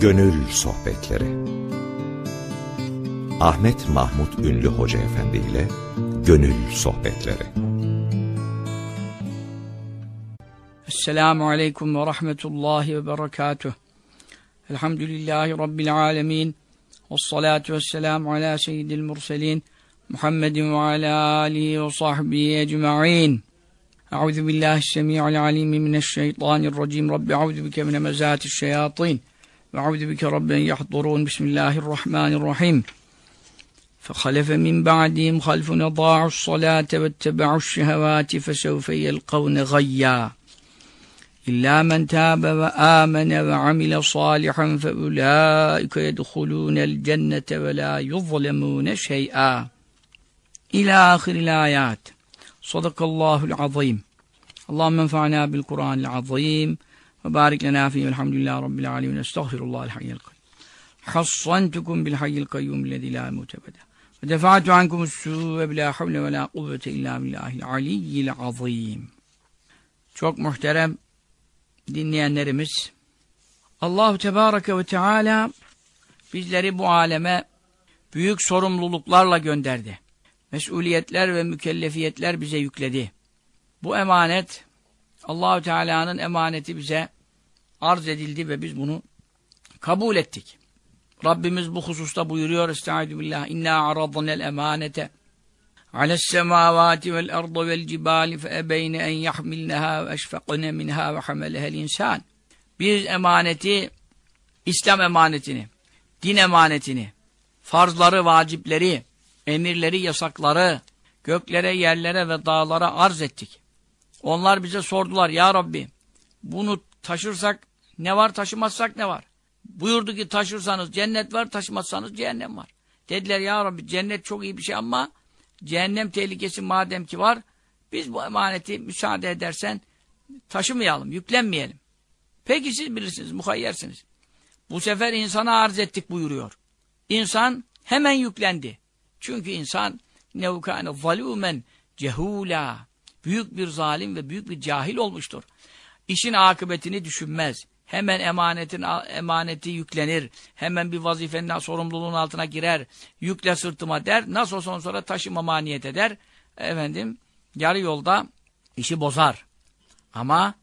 Gönül Sohbetleri. Ahmet Mahmut Ünlü Hoca Efendi ile Gönül Sohbetleri. Esselamu Aleyküm ve Rahmetullahi ve Berekatuh. Elhamdülillahi Rabbil Alemin. Vessalatu vesselamu ala seyyidil murselin Muhammedin ve ala alihi ve sahbihi ecma'in. Euzu billahi semi'il alim mineşşeytanirracim Rabbi euzu bike min mezati'ş şeyatin ve euzu bike rabben yahdurun Bismillahirrahmanirrahim فخلف من بعدهم خلف أضاعوا الصلاة واتبعوا الشهوات فسوف يلقون غيا. إلا من تاب وآمن وعمل صالحا فأولئك يدخلون الجنة ولا يظلمون شيئا. إلى آخر الآيات. صدق الله العظيم. اللهم انفعنا بالقرآن العظيم. Ve barik lena fihi velhamdülillahi rabbil alemin. Estağfirullahal hayyel kayyum. Hassantukum bil hayyel kayyum lezi la mutebede. Ve defaatu ankum ve bila havle ve la kuvvete illa billahil aliyyil. Çok muhterem dinleyenlerimiz Allahu Tebareke ve Teala bizleri bu aleme büyük sorumluluklarla gönderdi. Mesuliyetler ve mükellefiyetler bize yükledi. Bu emanet Allahu Teala'nın emaneti bize arz edildi ve biz bunu kabul ettik. Rabbimiz bu hususta buyuruyor Estaizu billah İnna aradnel emanete ales semavati vel ardı vel cibali fe ebeyne en yahmilneha ve eşfekne minha ve hamelehel insan. Biz emaneti, İslam emanetini, din emanetini, farzları, vacipleri, emirleri, yasakları, göklere, yerlere ve dağlara arz ettik. Onlar bize sordular, Ya Rabbi, bunu taşırsak ne var, taşımazsak ne var? Buyurdu ki taşırsanız cennet var, taşımazsanız cehennem var. Dediler ya Rabbi cennet çok iyi bir şey ama cehennem tehlikesi madem ki var, biz bu emaneti müsaade edersen taşımayalım, yüklenmeyelim. Peki siz bilirsiniz, muhayyersiniz. Bu sefer insana arz ettik buyuruyor. İnsan hemen yüklendi. Çünkü insan nevkâne zalûmen cehûlâ. Büyük bir zalim ve büyük bir cahil olmuştur. İşin akıbetini düşünmez. Hemen emanetin emaneti yüklenir. Hemen bir vazifenin sorumluluğun altına girer. Yükle sırtıma der. Nasıl olsa sonra taşımama niyet eder. Efendim yarı yolda işi bozar. Ama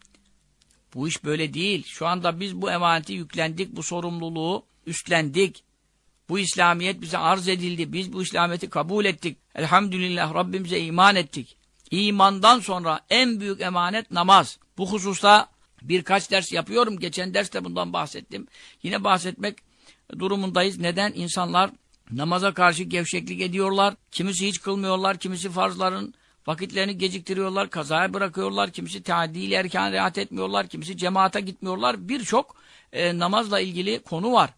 bu iş böyle değil. Şu anda biz bu emaneti yüklendik. Bu sorumluluğu üstlendik. Bu İslamiyet bize arz edildi. Biz bu İslamiyet'i kabul ettik. Elhamdülillah Rabbimize iman ettik. İmandan sonra en büyük emanet namaz. Bu hususta birkaç ders yapıyorum. Geçen derste bundan bahsettim. Yine bahsetmek durumundayız. Neden? İnsanlar namaza karşı gevşeklik ediyorlar. Kimisi hiç kılmıyorlar. Kimisi farzların vakitlerini geciktiriyorlar. Kazaya bırakıyorlar. Kimisi teadil erken rahat etmiyorlar. Kimisi cemaate gitmiyorlar. Birçok e, namazla ilgili konu var.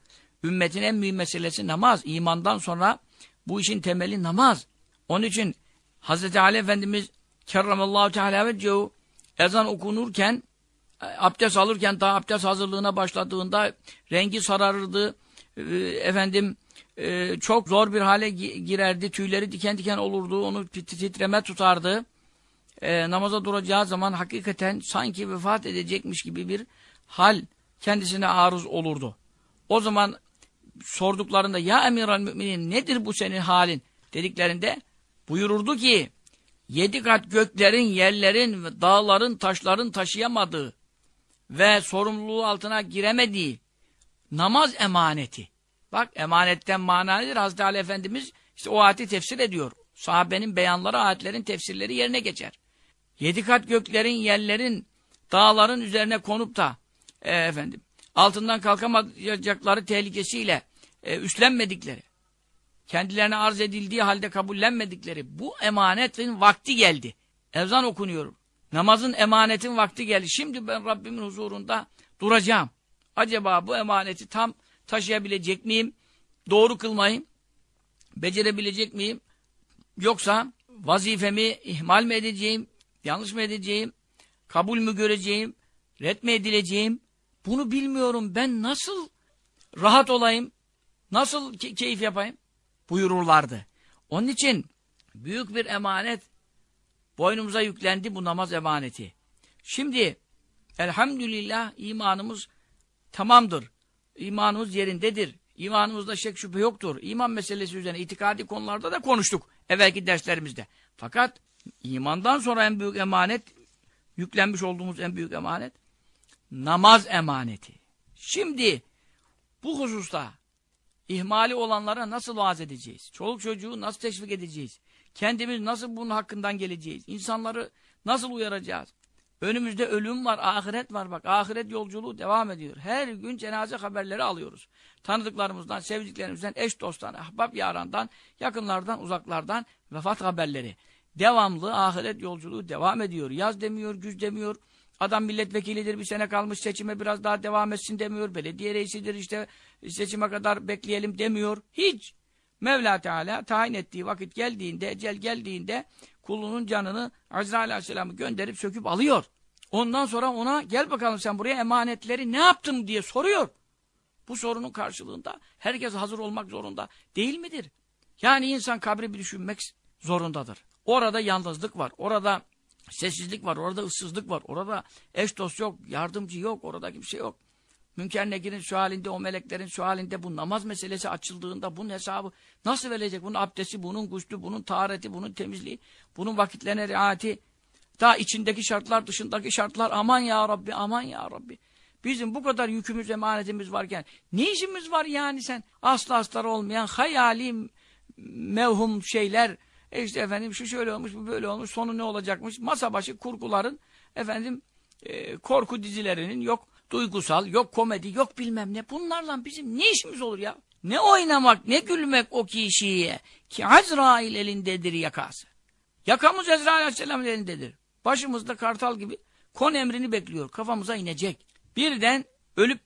Ümmetin en mühim meselesi namaz. İmandan sonra bu işin temeli namaz. Onun için Hz. Ali Efendimiz kerramallahu teala ve ezan okunurken abdest alırken daha abdest hazırlığına başladığında rengi sararırdı. Efendim çok zor bir hale girerdi. Tüyleri diken diken olurdu. Onu titreme tutardı. E, namaza duracağı zaman hakikaten sanki vefat edecekmiş gibi bir hal kendisine arız olurdu. O zaman sorduklarında ya emiral müminin nedir bu senin halin dediklerinde buyururdu ki yedi kat göklerin, yerlerin, dağların, taşların taşıyamadığı ve sorumluluğu altına giremediği namaz emaneti. Bak emanetten mana nedir? Hazreti Ali Efendimiz işte o ayeti tefsir ediyor. Sahabenin beyanları, ayetlerin tefsirleri yerine geçer. Yedi kat göklerin, yerlerin, dağların üzerine konup da e, efendim altından kalkamayacakları tehlikesiyle e, üstlenmedikleri, kendilerine arz edildiği halde kabullenmedikleri bu emanetin vakti geldi. Ezan okunuyorum. Namazın emanetin vakti geldi. Şimdi ben Rabbimin huzurunda duracağım. Acaba bu emaneti tam taşıyabilecek miyim? Doğru kılmayı becerebilecek miyim? Yoksa vazifemi ihmal mi edeceğim? Yanlış mı edeceğim? Kabul mü göreceğim? Red mi edileceğim? Bunu bilmiyorum. Ben nasıl rahat olayım? Nasıl ke keyif yapayım? Buyururlardı. Onun için büyük bir emanet boynumuza yüklendi bu namaz emaneti. Şimdi elhamdülillah imanımız tamamdır. imanımız yerindedir. İmanımızda şek şüphe yoktur. İman meselesi üzerine itikadi konularda da konuştuk evvelki derslerimizde. Fakat imandan sonra en büyük emanet, yüklenmiş olduğumuz en büyük emanet, namaz emaneti. Şimdi bu hususta ihmali olanlara nasıl vaaz edeceğiz? Çoluk çocuğu nasıl teşvik edeceğiz? Kendimiz nasıl bunun hakkından geleceğiz? İnsanları nasıl uyaracağız? Önümüzde ölüm var, ahiret var bak. Ahiret yolculuğu devam ediyor. Her gün cenaze haberleri alıyoruz. Tanıdıklarımızdan, sevdiklerimizden, eş dosttan, ahbap yarandan, yakınlardan, uzaklardan vefat haberleri. Devamlı ahiret yolculuğu devam ediyor. Yaz demiyor, güz demiyor. Adam milletvekilidir bir sene kalmış seçime biraz daha devam etsin demiyor. Belediye reisidir işte seçime kadar bekleyelim demiyor. Hiç. Mevla Teala tayin ettiği vakit geldiğinde, ecel geldiğinde kulunun canını Azrail Aleyhisselam'ı gönderip söküp alıyor. Ondan sonra ona gel bakalım sen buraya emanetleri ne yaptım diye soruyor. Bu sorunun karşılığında herkes hazır olmak zorunda değil midir? Yani insan kabri bir düşünmek zorundadır. Orada yalnızlık var, orada sessizlik var, orada ıssızlık var, orada eş dost yok, yardımcı yok, orada kimse yok. Münker Nekir'in şu halinde, o meleklerin şu halinde bu namaz meselesi açıldığında bunun hesabı nasıl verecek? Bunun abdesti, bunun guslü, bunun tahareti, bunun temizliği, bunun vakitlerine riayeti, daha içindeki şartlar, dışındaki şartlar aman ya Rabbi, aman ya Rabbi. Bizim bu kadar yükümüz, emanetimiz varken ne işimiz var yani sen? Asla astar olmayan hayali mevhum şeyler, e işte efendim şu şöyle olmuş, bu böyle olmuş, sonu ne olacakmış? Masa başı kurguların, efendim e, korku dizilerinin yok duygusal, yok komedi, yok bilmem ne. Bunlarla bizim ne işimiz olur ya? Ne oynamak, ne gülmek o kişiye ki Azrail elindedir yakası. Yakamız Azrail Aleyhisselam'ın elindedir. Başımızda kartal gibi kon emrini bekliyor. Kafamıza inecek. Birden ölüp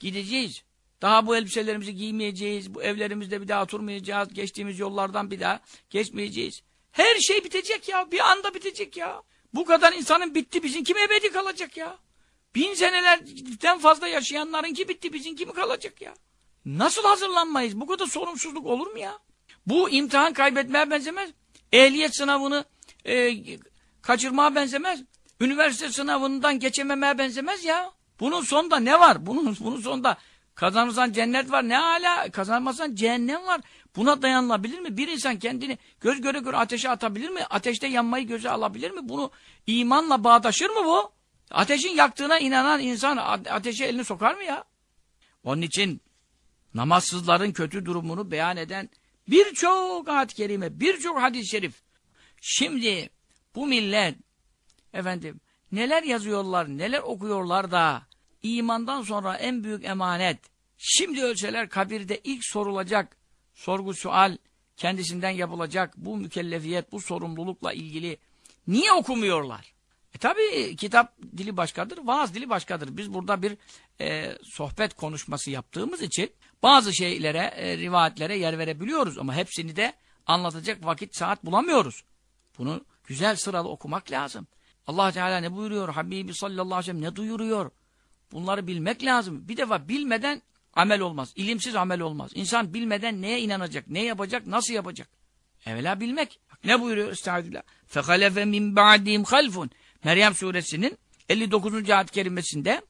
gideceğiz. Daha bu elbiselerimizi giymeyeceğiz. Bu evlerimizde bir daha oturmayacağız. Geçtiğimiz yollardan bir daha geçmeyeceğiz. Her şey bitecek ya. Bir anda bitecek ya. Bu kadar insanın bitti. Bizim kim ebedi kalacak ya? Bin senelerden fazla yaşayanların ki bitti. Bizim mi kalacak ya? Nasıl hazırlanmayız? Bu kadar sorumsuzluk olur mu ya? Bu imtihan kaybetmeye benzemez. Ehliyet sınavını e, kaçırmaya benzemez. Üniversite sınavından geçememeye benzemez ya. Bunun sonunda ne var? Bunun, bunun sonunda kazanırsan cennet var. Ne hala kazanmazsan cehennem var. Buna dayanılabilir mi? Bir insan kendini göz göre göre ateşe atabilir mi? Ateşte yanmayı göze alabilir mi? Bunu imanla bağdaşır mı bu? Ateşin yaktığına inanan insan ateşe elini sokar mı ya? Onun için namazsızların kötü durumunu beyan eden birçok ayet-i kerime, birçok hadis-i şerif. Şimdi bu millet efendim neler yazıyorlar, neler okuyorlar da imandan sonra en büyük emanet şimdi ölseler kabirde ilk sorulacak sorgu sual kendisinden yapılacak bu mükellefiyet, bu sorumlulukla ilgili niye okumuyorlar? E tabi kitap dili başkadır, vaaz dili başkadır. Biz burada bir e, sohbet konuşması yaptığımız için bazı şeylere, e, rivayetlere yer verebiliyoruz. Ama hepsini de anlatacak vakit, saat bulamıyoruz. Bunu güzel sıralı okumak lazım. allah Teala ne buyuruyor? Habibi sallallahu aleyhi ve sellem ne duyuruyor? Bunları bilmek lazım. Bir defa bilmeden amel olmaz. İlimsiz amel olmaz. İnsan bilmeden neye inanacak, ne yapacak, nasıl yapacak? Evvela bilmek. Ne buyuruyor? Estağfirullah. فَخَلَفَ مِنْ بَعْدِهِمْ خَلْفٌ Meryem suresinin 59. ayet kerimesinde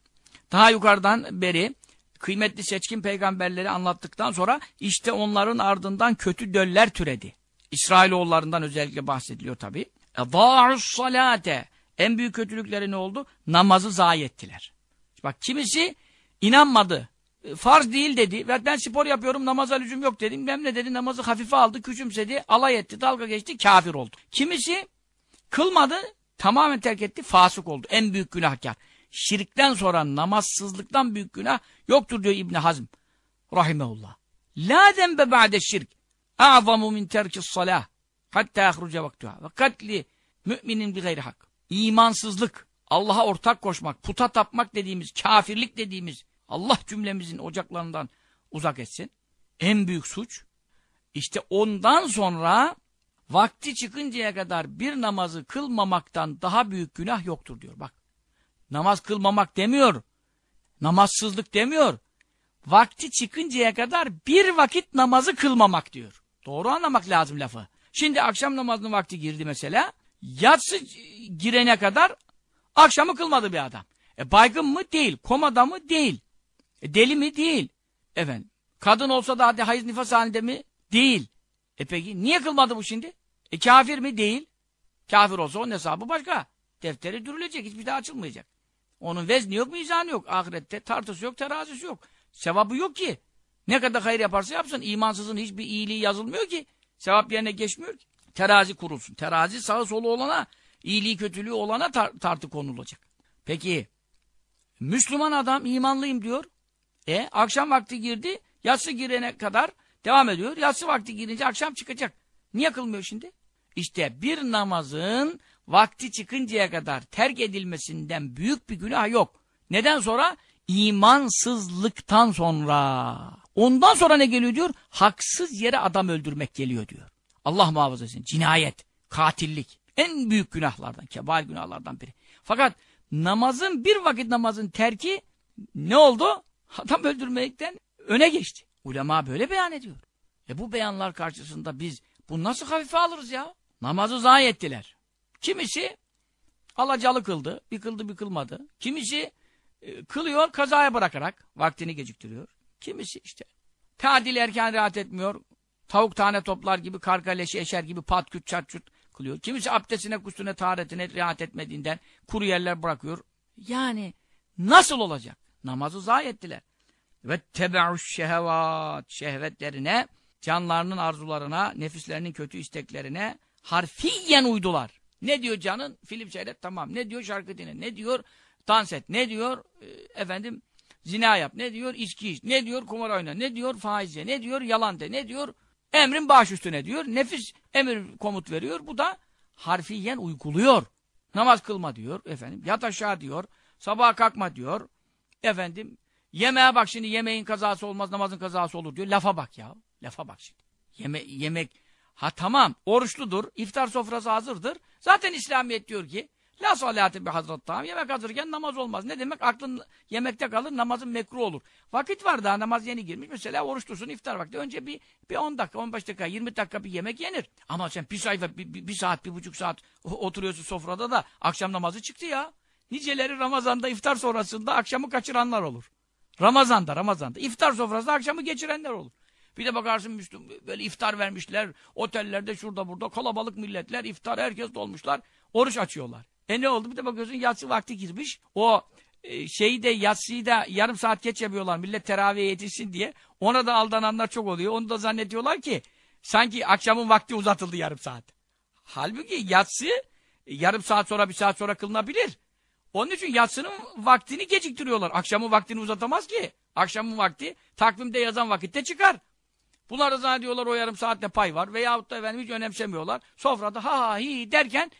daha yukarıdan beri kıymetli seçkin peygamberleri anlattıktan sonra işte onların ardından kötü döller türedi. İsrailoğullarından özellikle bahsediliyor tabi. اَضَاعُ salate En büyük kötülükleri ne oldu? Namazı zayi ettiler. Bak kimisi inanmadı. Farz değil dedi. Ben spor yapıyorum namaza lüzum yok dedim. Ben ne dedi namazı hafife aldı, küçümsedi, alay etti, dalga geçti, kafir oldu. Kimisi kılmadı, tamamen terk etti, fasık oldu. En büyük günahkar. Şirkten sonra namazsızlıktan büyük günah yoktur diyor İbni Hazm. Rahimehullah. La dembe ba'de şirk. A'zamu min terkis salah. Hatta ahruca vaktuha. Ve katli müminin bir gayri hak. İmansızlık, Allah'a ortak koşmak, puta tapmak dediğimiz, kafirlik dediğimiz, Allah cümlemizin ocaklarından uzak etsin. En büyük suç. İşte ondan sonra vakti çıkıncaya kadar bir namazı kılmamaktan daha büyük günah yoktur diyor. Bak namaz kılmamak demiyor. Namazsızlık demiyor. Vakti çıkıncaya kadar bir vakit namazı kılmamak diyor. Doğru anlamak lazım lafı. Şimdi akşam namazının vakti girdi mesela. Yatsı girene kadar akşamı kılmadı bir adam. E baygın mı? Değil. Komada mı? Değil. E deli mi? Değil. Efendim. Kadın olsa da hadi hayız nifas halinde mi? Değil. E peki niye kılmadı bu şimdi? E kafir mi? Değil. Kafir olsa onun hesabı başka. Defteri dürülecek. Hiçbir daha açılmayacak. Onun vezni yok, mizanı yok. Ahirette tartısı yok, terazisi yok. Sevabı yok ki. Ne kadar hayır yaparsa yapsın. imansızın hiçbir iyiliği yazılmıyor ki. Sevap yerine geçmiyor ki. Terazi kurulsun. Terazi sağı solu olana, iyiliği kötülüğü olana tar tartı konulacak. Peki, Müslüman adam imanlıyım diyor. E akşam vakti girdi, yatsı girene kadar devam ediyor. Yatsı vakti girince akşam çıkacak. Niye kılmıyor şimdi? İşte bir namazın vakti çıkıncaya kadar terk edilmesinden büyük bir günah yok. Neden sonra? İmansızlıktan sonra. Ondan sonra ne geliyor diyor? Haksız yere adam öldürmek geliyor diyor. Allah muhafaza etsin. Cinayet, katillik. En büyük günahlardan, kebair günahlardan biri. Fakat namazın, bir vakit namazın terki ne oldu? Adam öldürmekten öne geçti. Ulema böyle beyan ediyor. E bu beyanlar karşısında biz bunu nasıl hafife alırız ya? Namazı zayi ettiler. Kimisi alacalı kıldı, bir kıldı bir kılmadı. Kimisi e, kılıyor kazaya bırakarak vaktini geciktiriyor. Kimisi işte tadil erken rahat etmiyor. Tavuk tane toplar gibi karga leşi eşer gibi pat küt çat çut kılıyor. Kimisi abdestine kusune taharetine rahat etmediğinden kuru yerler bırakıyor. Yani nasıl olacak? Namazı zayi ettiler. Ve tebe'uş şehvat şehvetlerine, canlarının arzularına, nefislerinin kötü isteklerine harfiyen uydular. Ne diyor canın? Film seyret tamam. Ne diyor şarkı dinle? Ne diyor dans et? Ne diyor e, efendim zina yap? Ne diyor içki iç? Ne diyor kumar oyna? Ne diyor faiz? Ne diyor yalan de? Ne diyor emrin baş üstüne diyor. Nefis emir komut veriyor. Bu da harfiyen uyguluyor. Namaz kılma diyor efendim. Yat aşağı diyor. Sabaha kalkma diyor. Efendim yemeğe bak şimdi yemeğin kazası olmaz namazın kazası olur diyor. Lafa bak ya. Lafa bak şimdi. Yeme yemek ha tamam oruçludur. iftar sofrası hazırdır. Zaten İslamiyet diyor ki La salati bi hazret tamam. Yemek hazırken namaz olmaz. Ne demek? Aklın yemekte kalır, namazın mekruh olur. Vakit var daha namaz yeni girmiş. Mesela oruç tutsun iftar vakti. Önce bir, bir 10 dakika, 15 dakika, 20 dakika bir yemek yenir. Ama sen bir sayfa, bir, bir, bir saat, bir buçuk saat oturuyorsun sofrada da akşam namazı çıktı ya. Niceleri Ramazan'da iftar sonrasında akşamı kaçıranlar olur. Ramazan'da, Ramazan'da. iftar sofrasında akşamı geçirenler olur. Bir de bakarsın Müslüm böyle iftar vermişler. Otellerde şurada burada kalabalık milletler iftar herkes dolmuşlar. Oruç açıyorlar. E ne oldu? Bir de bakıyorsun yatsı vakti girmiş. O e, şeyi de yatsıyı da yarım saat geç yapıyorlar. Millet teravihe yetişsin diye. Ona da aldananlar çok oluyor. Onu da zannediyorlar ki sanki akşamın vakti uzatıldı yarım saat. Halbuki yatsı e, yarım saat sonra bir saat sonra kılınabilir. Onun için yatsının vaktini geciktiriyorlar. Akşamın vaktini uzatamaz ki. Akşamın vakti takvimde yazan vakitte çıkar. Bunlar da zannediyorlar o yarım saatte pay var. Veyahut da efendim hiç önemsemiyorlar. Sofrada ha ha hi derken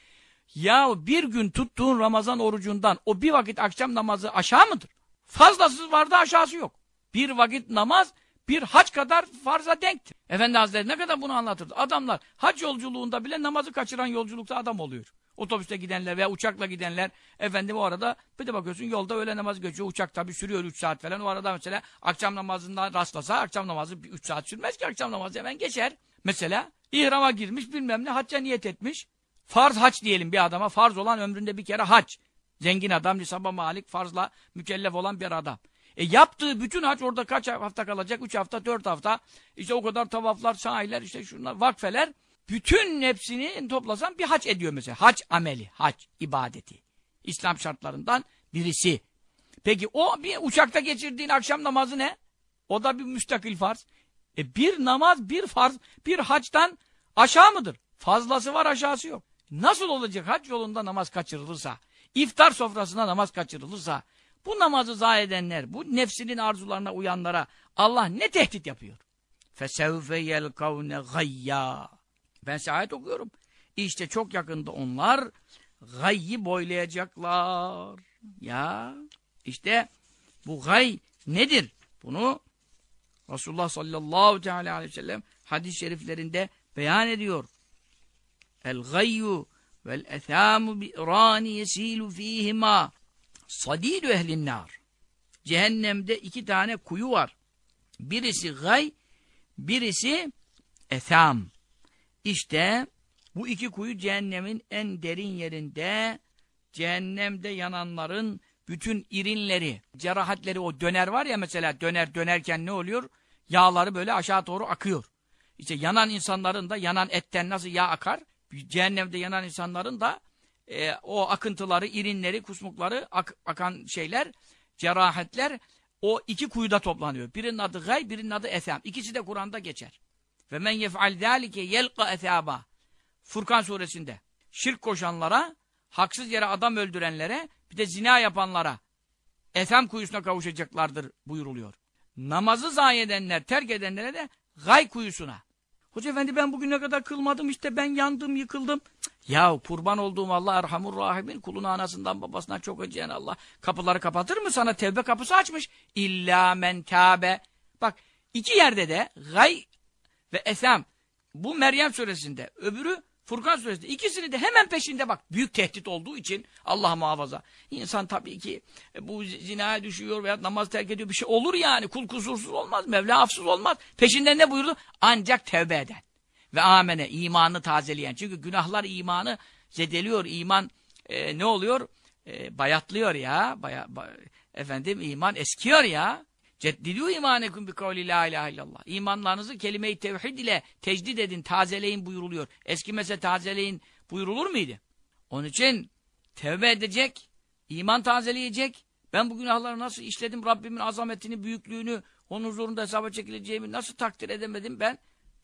ya bir gün tuttuğun Ramazan orucundan o bir vakit akşam namazı aşağı mıdır? Fazlası vardı aşağısı yok. Bir vakit namaz bir hac kadar farza denktir. Efendi Hazretleri ne kadar bunu anlatırdı. Adamlar hac yolculuğunda bile namazı kaçıran yolculukta adam oluyor. Otobüste gidenler veya uçakla gidenler efendim o arada bir de bakıyorsun yolda öğle namazı geçiyor. Uçak tabii sürüyor 3 saat falan. O arada mesela akşam namazından rastlasa akşam namazı 3 saat sürmez ki akşam namazı hemen geçer. Mesela ihrama girmiş bilmem ne hacca niyet etmiş. Farz haç diyelim bir adama. Farz olan ömründe bir kere haç. Zengin adam, nisaba malik, farzla mükellef olan bir adam. E yaptığı bütün haç orada kaç hafta kalacak? Üç hafta, dört hafta. İşte o kadar tavaflar, sahiler, işte şunlar, vakfeler. Bütün hepsini toplasan bir haç ediyor mesela. Haç ameli, haç ibadeti. İslam şartlarından birisi. Peki o bir uçakta geçirdiğin akşam namazı ne? O da bir müstakil farz. E bir namaz, bir farz, bir haçtan aşağı mıdır? Fazlası var, aşağısı yok. Nasıl olacak hac yolunda namaz kaçırılırsa, iftar sofrasında namaz kaçırılırsa, bu namazı zayi edenler, bu nefsinin arzularına uyanlara Allah ne tehdit yapıyor? فَسَوْفَ يَلْقَوْنَ غَيَّا Ben size ayet okuyorum. İşte çok yakında onlar gayyi boylayacaklar. Ya işte bu gay nedir? Bunu Resulullah sallallahu teala aleyhi ve sellem hadis-i şeriflerinde beyan ediyor. El-gayyu vel-ethâmu bi'râni yesîlu fîhimâ sadîdü ehlinnâr. Cehennemde iki tane kuyu var. Birisi gay, birisi etham. İşte bu iki kuyu cehennemin en derin yerinde, cehennemde yananların bütün irinleri, cerahatleri o döner var ya mesela döner dönerken ne oluyor? Yağları böyle aşağı doğru akıyor. İşte yanan insanların da yanan etten nasıl yağ akar? Cehennemde yanan insanların da e, o akıntıları, irinleri, kusmukları, ak- akan şeyler, cerahatler o iki kuyuda toplanıyor. Birinin adı gay, birinin adı esam. İkisi de Kur'an'da geçer. Ve men yef'al zâlike yelqa esâba. Furkan suresinde. Şirk koşanlara, haksız yere adam öldürenlere, bir de zina yapanlara esam kuyusuna kavuşacaklardır buyuruluyor. Namazı zayi edenler, terk edenlere de gay kuyusuna. Hoca efendi ben bugüne kadar kılmadım işte ben yandım yıkıldım. Cık, Ya kurban olduğum Allah Erhamur Rahimin kulunu anasından babasından çok acıyan Allah. Kapıları kapatır mı sana tevbe kapısı açmış. İlla men tabe. Bak iki yerde de gay ve esam. Bu Meryem suresinde öbürü Furkan suresinde. İkisini de hemen peşinde bak. Büyük tehdit olduğu için Allah muhafaza. İnsan tabii ki e, bu zinaya düşüyor veya namaz terk ediyor bir şey olur yani. Kul kusursuz olmaz. Mevla afsız olmaz. Peşinden ne buyurdu? Ancak tevbe eden. Ve amene imanı tazeleyen. Çünkü günahlar imanı zedeliyor. İman e, ne oluyor? E, bayatlıyor ya. Baya, ba- efendim iman eskiyor ya. Ceddidû imanekum bi kavli la ilahe illallah. İmanlarınızı kelime-i tevhid ile tecdid edin, tazeleyin buyuruluyor. Eskimese tazeleyin buyurulur muydu? Onun için tevbe edecek, iman tazeleyecek. Ben bu günahları nasıl işledim, Rabbimin azametini, büyüklüğünü, onun huzurunda hesaba çekileceğimi nasıl takdir edemedim ben?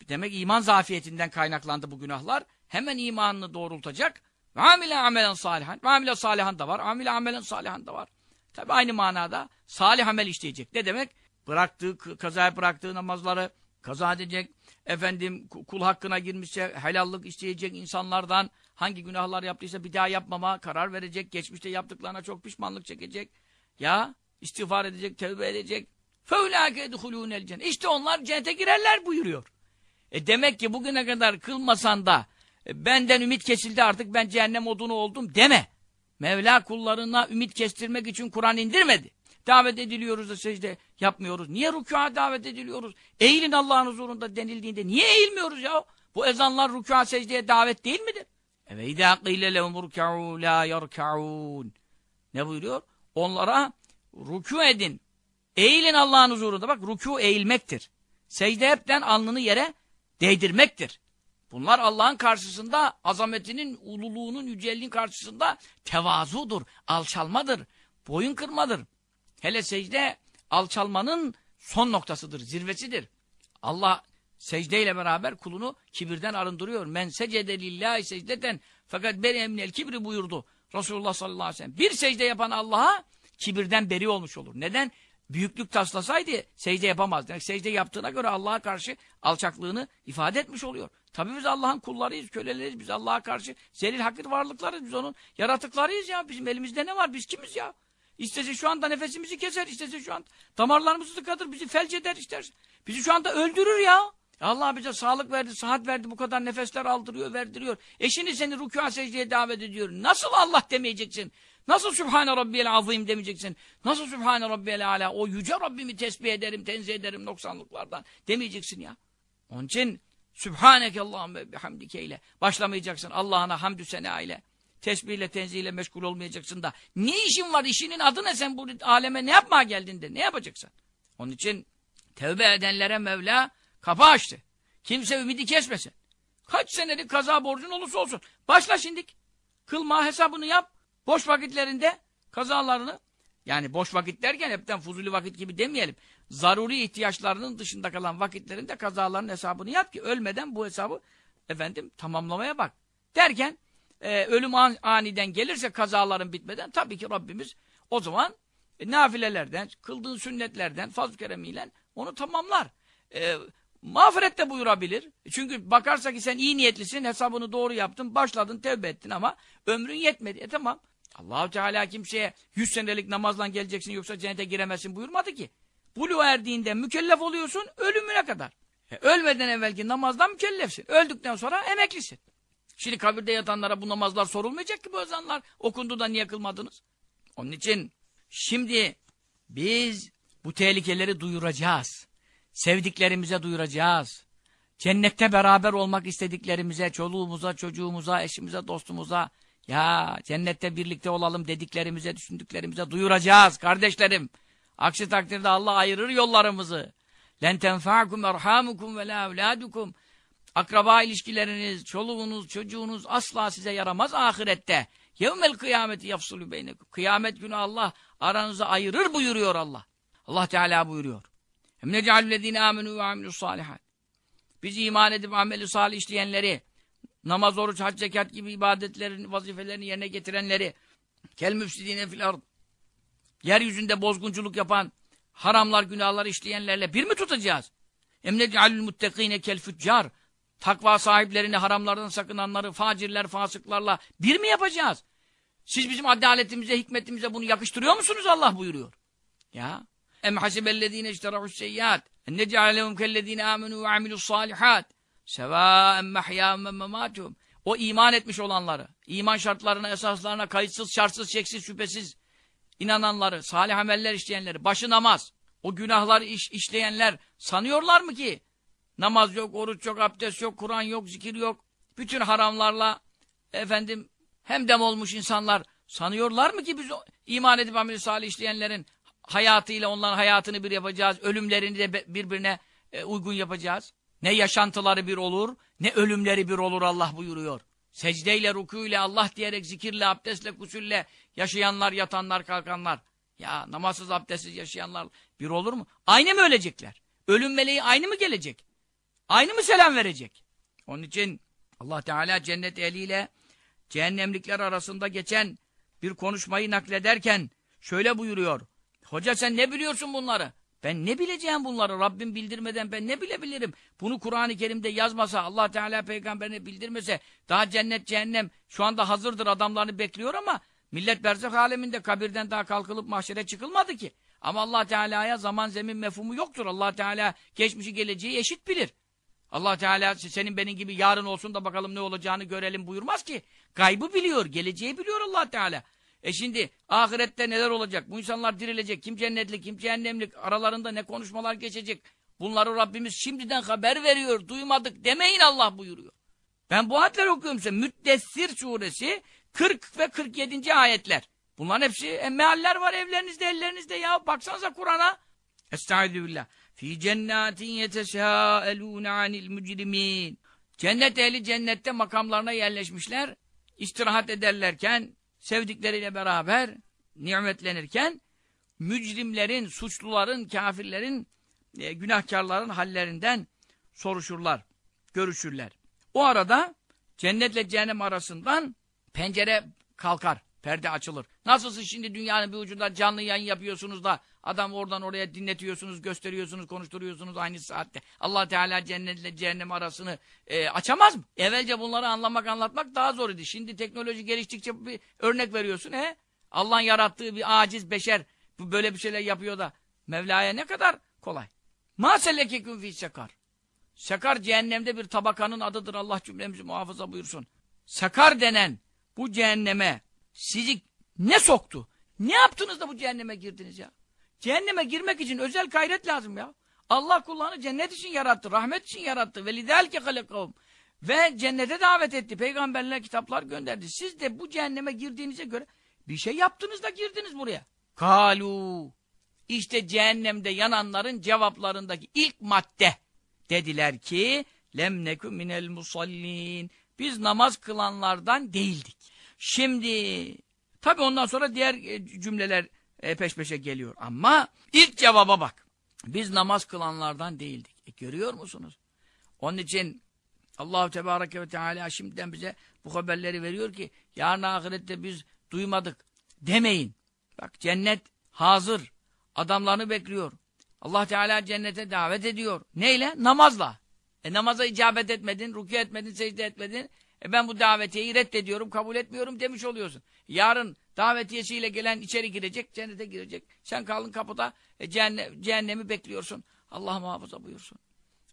Demek iman zafiyetinden kaynaklandı bu günahlar. Hemen imanını doğrultacak. Amile amelen salihan. Amile salihan da var. Amile amelen salihan da var. Tabi aynı manada salih amel işleyecek. Ne demek? Bıraktığı, kazaya bıraktığı namazları kaza edecek. Efendim kul hakkına girmişse helallik isteyecek insanlardan hangi günahlar yaptıysa bir daha yapmama karar verecek. Geçmişte yaptıklarına çok pişmanlık çekecek. Ya istiğfar edecek, tevbe edecek. فَاُولَٰكَ يَدْخُلُونَ الْجَنَّ İşte onlar cennete girerler buyuruyor. E demek ki bugüne kadar kılmasan da e, benden ümit kesildi artık ben cehennem odunu oldum deme. Mevla kullarına ümit kestirmek için Kur'an indirmedi. Davet ediliyoruz da secde yapmıyoruz. Niye rükûa davet ediliyoruz? Eğilin Allah'ın huzurunda denildiğinde niye eğilmiyoruz ya? Bu ezanlar rükûa secdeye davet değil midir? Ve idâ qîle lâ yerka'ûn. Ne buyuruyor? Onlara rükû edin. Eğilin Allah'ın huzurunda. Bak rükû eğilmektir. Secde hepten alnını yere değdirmektir. Bunlar Allah'ın karşısında azametinin, ululuğunun, yücelliğin karşısında tevazudur, alçalmadır, boyun kırmadır. Hele secde alçalmanın son noktasıdır, zirvesidir. Allah secdeyle beraber kulunu kibirden arındırıyor. Men secede lillahi secdeten fakat beri emniyel kibri buyurdu. Resulullah sallallahu aleyhi ve sellem. Bir secde yapan Allah'a kibirden beri olmuş olur. Neden? Büyüklük taslasaydı secde yapamaz. Demek secde yaptığına göre Allah'a karşı alçaklığını ifade etmiş oluyor. Tabii biz Allah'ın kullarıyız, köleleriyiz. Biz Allah'a karşı zelil hakir varlıklarız. Biz onun yaratıklarıyız ya. Bizim elimizde ne var? Biz kimiz ya? İstese şu anda nefesimizi keser, istese şu an damarlarımızı tıkatır, bizi felç eder isterse. Bizi şu anda öldürür ya. Allah bize sağlık verdi, sıhhat verdi, bu kadar nefesler aldırıyor, verdiriyor. Eşini seni rükûa secdeye davet ediyor. Nasıl Allah demeyeceksin? Nasıl Sübhane Rabbiyel Azim demeyeceksin? Nasıl Sübhane Rabbiyel Ala? O yüce Rabbimi tesbih ederim, tenzih ederim noksanlıklardan demeyeceksin ya. Onun için Sübhaneke Allahümme bihamdike ile başlamayacaksın. Allah'ına hamdü sena ile. Tesbihle, tenzihle meşgul olmayacaksın da. Ne işin var? İşinin adı ne sen bu aleme ne yapmaya geldin de? Ne yapacaksın? Onun için tevbe edenlere Mevla kapı açtı. Kimse ümidi kesmesin. Kaç senelik kaza borcun olursa olsun. Başla şimdik. Kılma hesabını yap. Boş vakitlerinde kazalarını yani boş vakit derken hepten fuzuli vakit gibi demeyelim. Zaruri ihtiyaçlarının dışında kalan vakitlerinde kazaların hesabını yap ki ölmeden bu hesabı efendim tamamlamaya bak. Derken e, ölüm an, aniden gelirse kazaların bitmeden tabii ki Rabbimiz o zaman e, nafilelerden, kıldığın sünnetlerden fazl-ı keremiyle onu tamamlar. E, mağfiret de buyurabilir. Çünkü bakarsa ki sen iyi niyetlisin, hesabını doğru yaptın, başladın, tevbe ettin ama ömrün yetmedi. E tamam. Allahu Teala kimseye 100 senelik namazla geleceksin yoksa cennete giremezsin buyurmadı ki. Bulu erdiğinde mükellef oluyorsun ölümüne kadar. E, ölmeden evvelki namazdan mükellefsin. Öldükten sonra emeklisin. Şimdi kabirde yatanlara bu namazlar sorulmayacak ki bu ezanlar okundu da niye kılmadınız? Onun için şimdi biz bu tehlikeleri duyuracağız. Sevdiklerimize duyuracağız. Cennette beraber olmak istediklerimize, çoluğumuza, çocuğumuza, eşimize, dostumuza, Ya cennette birlikte olalım dediklerimize, düşündüklerimize duyuracağız kardeşlerim. Aksi takdirde Allah ayırır yollarımızı. Tenfa'akum erhamukum ve la evladukum. Akraba ilişkileriniz, çoluğunuz, çocuğunuz asla size yaramaz ahirette. Yevmel kıyameti yafsulu beynekum. Kıyamet günü Allah aranızı ayırır buyuruyor Allah. Allah Teala buyuruyor. Hem neca'lüllezine amenu ve amilus salihat. Biz iman edip ameli salih işleyenleri, namaz, oruç, hac, zekat gibi ibadetlerin, vazifelerini yerine getirenleri, kel müfsidine fil ard. Yeryüzünde bozgunculuk yapan, haramlar, günahlar işleyenlerle bir mi tutacağız? Em nec'alül muttekine kel füccar. Takva sahiplerini, haramlardan sakınanları, facirler, fasıklarla bir mi yapacağız? Siz bizim adaletimize, hikmetimize bunu yakıştırıyor musunuz Allah buyuruyor. Ya. Em hasibellezine işterahu's seyyiat. En nec'alehum kellezine amenu ve amilus salihat. Sevâen mehyâm ve. O iman etmiş olanları, iman şartlarına, esaslarına kayıtsız, şartsız, şeksiz, şüphesiz inananları, salih ameller işleyenleri, başı namaz, o günahları iş, işleyenler sanıyorlar mı ki namaz yok, oruç yok, abdest yok, Kur'an yok, zikir yok, bütün haramlarla efendim hemdem olmuş insanlar sanıyorlar mı ki biz iman edip amel salih işleyenlerin hayatıyla onların hayatını bir yapacağız, ölümlerini de birbirine e, uygun yapacağız. Ne yaşantıları bir olur, ne ölümleri bir olur Allah buyuruyor. Secdeyle, rukuyla, Allah diyerek, zikirle, abdestle, kusülle yaşayanlar, yatanlar, kalkanlar. Ya namazsız, abdestsiz yaşayanlar bir olur mu? Aynı mı ölecekler? Ölüm meleği aynı mı gelecek? Aynı mı selam verecek? Onun için Allah Teala cennet eliyle cehennemlikler arasında geçen bir konuşmayı naklederken şöyle buyuruyor. Hoca sen ne biliyorsun bunları? Ben ne bileceğim bunları? Rabbim bildirmeden ben ne bilebilirim? Bunu Kur'an-ı Kerim'de yazmasa, Allah Teala peygamberine bildirmese, daha cennet, cehennem şu anda hazırdır adamlarını bekliyor ama millet berzak aleminde kabirden daha kalkılıp mahşere çıkılmadı ki. Ama Allah Teala'ya zaman zemin mefhumu yoktur. Allah Teala geçmişi geleceği eşit bilir. Allah Teala senin benim gibi yarın olsun da bakalım ne olacağını görelim buyurmaz ki. Gaybı biliyor, geleceği biliyor Allah Teala. E şimdi ahirette neler olacak? Bu insanlar dirilecek. Kim cennetlik, kim cehennemlik? Aralarında ne konuşmalar geçecek? Bunları Rabbimiz şimdiden haber veriyor. Duymadık demeyin Allah buyuruyor. Ben bu ayetleri okuyorum size. Müddessir suresi 40 ve 47. ayetler. Bunların hepsi e, mealler var evlerinizde, ellerinizde ya. Baksanıza Kur'an'a. Estaizu billah. Fi cennatin yetesâelûne anil mücrimin. Cennet ehli cennette makamlarına yerleşmişler. İstirahat ederlerken, sevdikleriyle beraber nimetlenirken, mücrimlerin, suçluların, kafirlerin, e, günahkarların hallerinden soruşurlar, görüşürler. O arada cennetle cehennem arasından pencere kalkar, perde açılır. Nasılsın şimdi dünyanın bir ucunda canlı yayın yapıyorsunuz da adam oradan oraya dinletiyorsunuz, gösteriyorsunuz, konuşturuyorsunuz aynı saatte. Allah Teala cennetle cehennem arasını e, açamaz mı? Evvelce bunları anlamak, anlatmak daha zor idi. Şimdi teknoloji geliştikçe bir örnek veriyorsun. He? Allah'ın yarattığı bir aciz beşer böyle bir şeyler yapıyor da Mevla'ya ne kadar kolay. Ma selekeküm fî sekar. Sekar cehennemde bir tabakanın adıdır. Allah cümlemizi muhafaza buyursun. Sakar denen bu cehenneme sizi ne soktu? Ne yaptınız da bu cehenneme girdiniz ya? Cehenneme girmek için özel gayret lazım ya. Allah kullarını cennet için yarattı, rahmet için yarattı. Ve lidelke halekavum. Ve cennete davet etti. Peygamberler kitaplar gönderdi. Siz de bu cehenneme girdiğinize göre bir şey yaptınız da girdiniz buraya. Kalu. İşte cehennemde yananların cevaplarındaki ilk madde. Dediler ki lemneku minel musallin. Biz namaz kılanlardan değildik. Şimdi tabi ondan sonra diğer e, cümleler e, peş peşe geliyor. Ama ilk cevaba bak. Biz namaz kılanlardan değildik. E, görüyor musunuz? Onun için Allahu Tebareke ve Teala şimdiden bize bu haberleri veriyor ki yarın ahirette biz duymadık demeyin. Bak cennet hazır. Adamlarını bekliyor. Allah Teala cennete davet ediyor. Neyle? Namazla. E namaza icabet etmedin, rükû etmedin, secde etmedin. E ben bu davetiyeyi reddediyorum, kabul etmiyorum demiş oluyorsun. Yarın davetiyesiyle gelen içeri girecek, cennete girecek. Sen kaldın kapıda e, cehennem, cehennemi bekliyorsun. Allah muhafaza buyursun.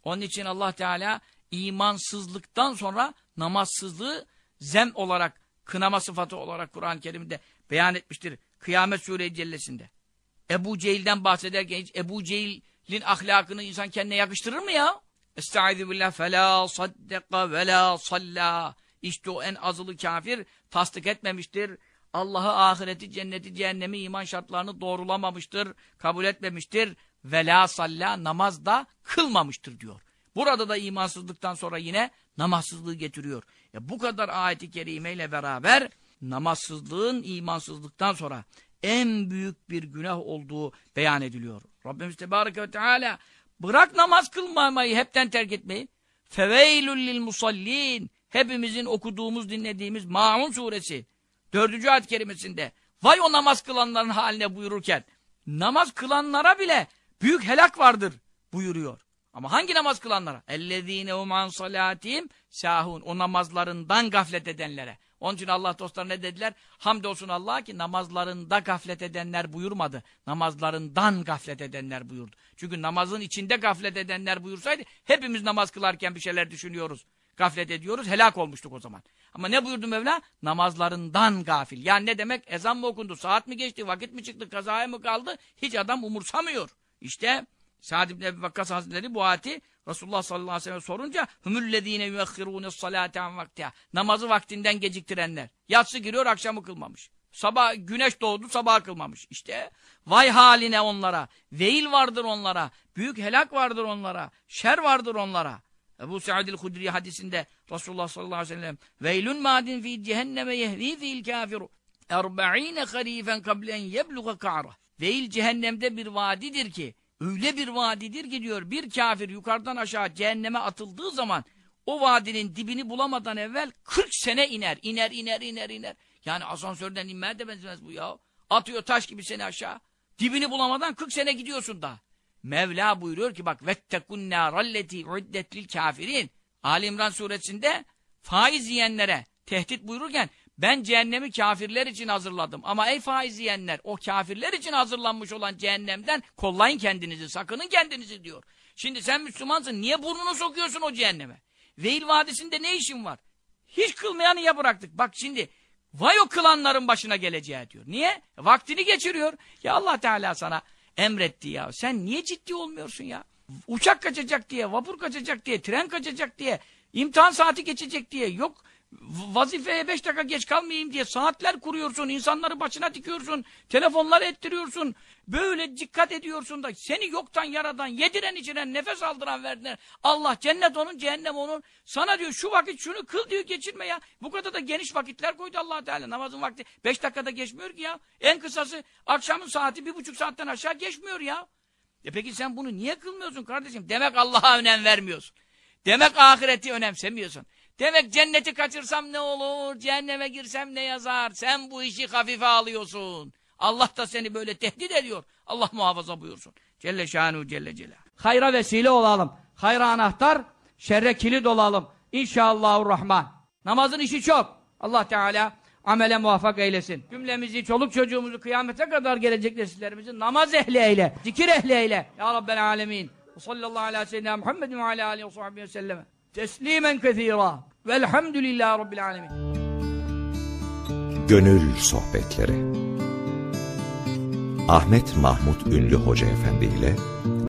Onun için Allah Teala imansızlıktan sonra namazsızlığı zem olarak, kınama sıfatı olarak Kur'an-ı Kerim'de beyan etmiştir. Kıyamet Sure-i Cellesi'nde. Ebu Cehil'den bahsederken hiç Ebu Cehil'in ahlakını insan kendine yakıştırır mı ya? Estaizu billah felâ saddeka ve. İşte o en azılı kafir tasdik etmemiştir. Allah'ı, ahireti, cenneti, cehennemi, iman şartlarını doğrulamamıştır, kabul etmemiştir. Ve la salla namaz da kılmamıştır diyor. Burada da imansızlıktan sonra yine namazsızlığı getiriyor. E bu kadar ayeti kerimeyle beraber namazsızlığın imansızlıktan sonra en büyük bir günah olduğu beyan ediliyor. Rabbimiz Tebareke ve Teala bırak namaz kılmamayı, hepten terk etmeyi. Feveylül lil musallin hepimizin okuduğumuz, dinlediğimiz Maun suresi dördüncü ayet kerimesinde vay o namaz kılanların haline buyururken namaz kılanlara bile büyük helak vardır buyuruyor. Ama hangi namaz kılanlara? اَلَّذ۪ينَ هُمْ عَنْ صَلَاتِهِمْ sahun. O namazlarından gaflet edenlere. Onun için Allah dostları ne dediler? Hamdolsun Allah'a ki namazlarında gaflet edenler buyurmadı. Namazlarından gaflet edenler buyurdu. Çünkü namazın içinde gaflet edenler buyursaydı hepimiz namaz kılarken bir şeyler düşünüyoruz. Gaflet ediyoruz. Helak olmuştuk o zaman. Ama ne buyurdu Mevla? Namazlarından gafil. Yani ne demek? Ezan mı okundu? Saat mi geçti? Vakit mi çıktı? Kazaya mı kaldı? Hiç adam umursamıyor. İşte Sa'd ibn Ebi Vakkas Hazretleri bu ayeti Resulullah sallallahu aleyhi ve sellem sorunca hümüllezine yuakhirune salate an vaktiha. Namazı vaktinden geciktirenler. Yatsı giriyor akşamı kılmamış. Sabah güneş doğdu sabah kılmamış. İşte vay haline onlara. Veil vardır onlara. Büyük helak vardır onlara. Şer vardır onlara. Ebu Sa'd Hudri hadisinde Resulullah sallallahu aleyhi ve sellem veylun madin fi cehenneme yehvi fi'l kafiru erba'ine harifen kablen yebluğa ka'ra. Veil cehennemde bir vadidir ki öyle bir vadidir ki diyor bir kafir yukarıdan aşağı cehenneme atıldığı zaman o vadinin dibini bulamadan evvel 40 sene iner. iner iner iner iner. Yani asansörden inmeye de benzemez bu ya. Atıyor taş gibi seni aşağı. Dibini bulamadan 40 sene gidiyorsun da. Mevla buyuruyor ki bak vettekun naralleti uddetlil kafirin. Ali İmran suresinde faiz yiyenlere tehdit buyururken ben cehennemi kafirler için hazırladım. Ama ey faiz yiyenler o kafirler için hazırlanmış olan cehennemden kollayın kendinizi, sakının kendinizi diyor. Şimdi sen Müslümansın niye burnunu sokuyorsun o cehenneme? Veil Vadisi'nde ne işin var? Hiç kılmayanı ya bıraktık. Bak şimdi vay o kılanların başına geleceği diyor. Niye? Vaktini geçiriyor. Ya Allah Teala sana emretti ya. Sen niye ciddi olmuyorsun ya? Uçak kaçacak diye, vapur kaçacak diye, tren kaçacak diye, imtihan saati geçecek diye, yok vazifeye beş dakika geç kalmayayım diye saatler kuruyorsun, insanları başına dikiyorsun, telefonlar ettiriyorsun, böyle dikkat ediyorsun da seni yoktan yaradan, yediren içiren, nefes aldıran verdiler. Allah cennet onun, cehennem onun. Sana diyor şu vakit şunu kıl diyor geçirme ya. Bu kadar da geniş vakitler koydu allah Teala. Namazın vakti beş dakikada geçmiyor ki ya. En kısası akşamın saati bir buçuk saatten aşağı geçmiyor ya. E peki sen bunu niye kılmıyorsun kardeşim? Demek Allah'a önem vermiyorsun. Demek ahireti önemsemiyorsun. Demek cenneti kaçırsam ne olur, cehenneme girsem ne yazar? Sen bu işi hafife alıyorsun. Allah da seni böyle tehdit ediyor. Allah muhafaza buyursun. Celle şanu celle celal. Hayra vesile olalım. Hayra anahtar, şerre kilit olalım. İnşallahurrahman. Namazın işi çok. Allah Teala amele muvaffak eylesin. Cümlemizi, çoluk çocuğumuzu kıyamete kadar gelecek nesillerimizi namaz ehli eyle, zikir ehli eyle. Ya Rabbel alemin. Ve sallallahu ala ve ala aleyhi ve sahbihi ve selleme. Teslimen kethira. Velhamdülillahi Rabbil alemin. Gönül Sohbetleri Ahmet Mahmut Ünlü Hoca Efendi ile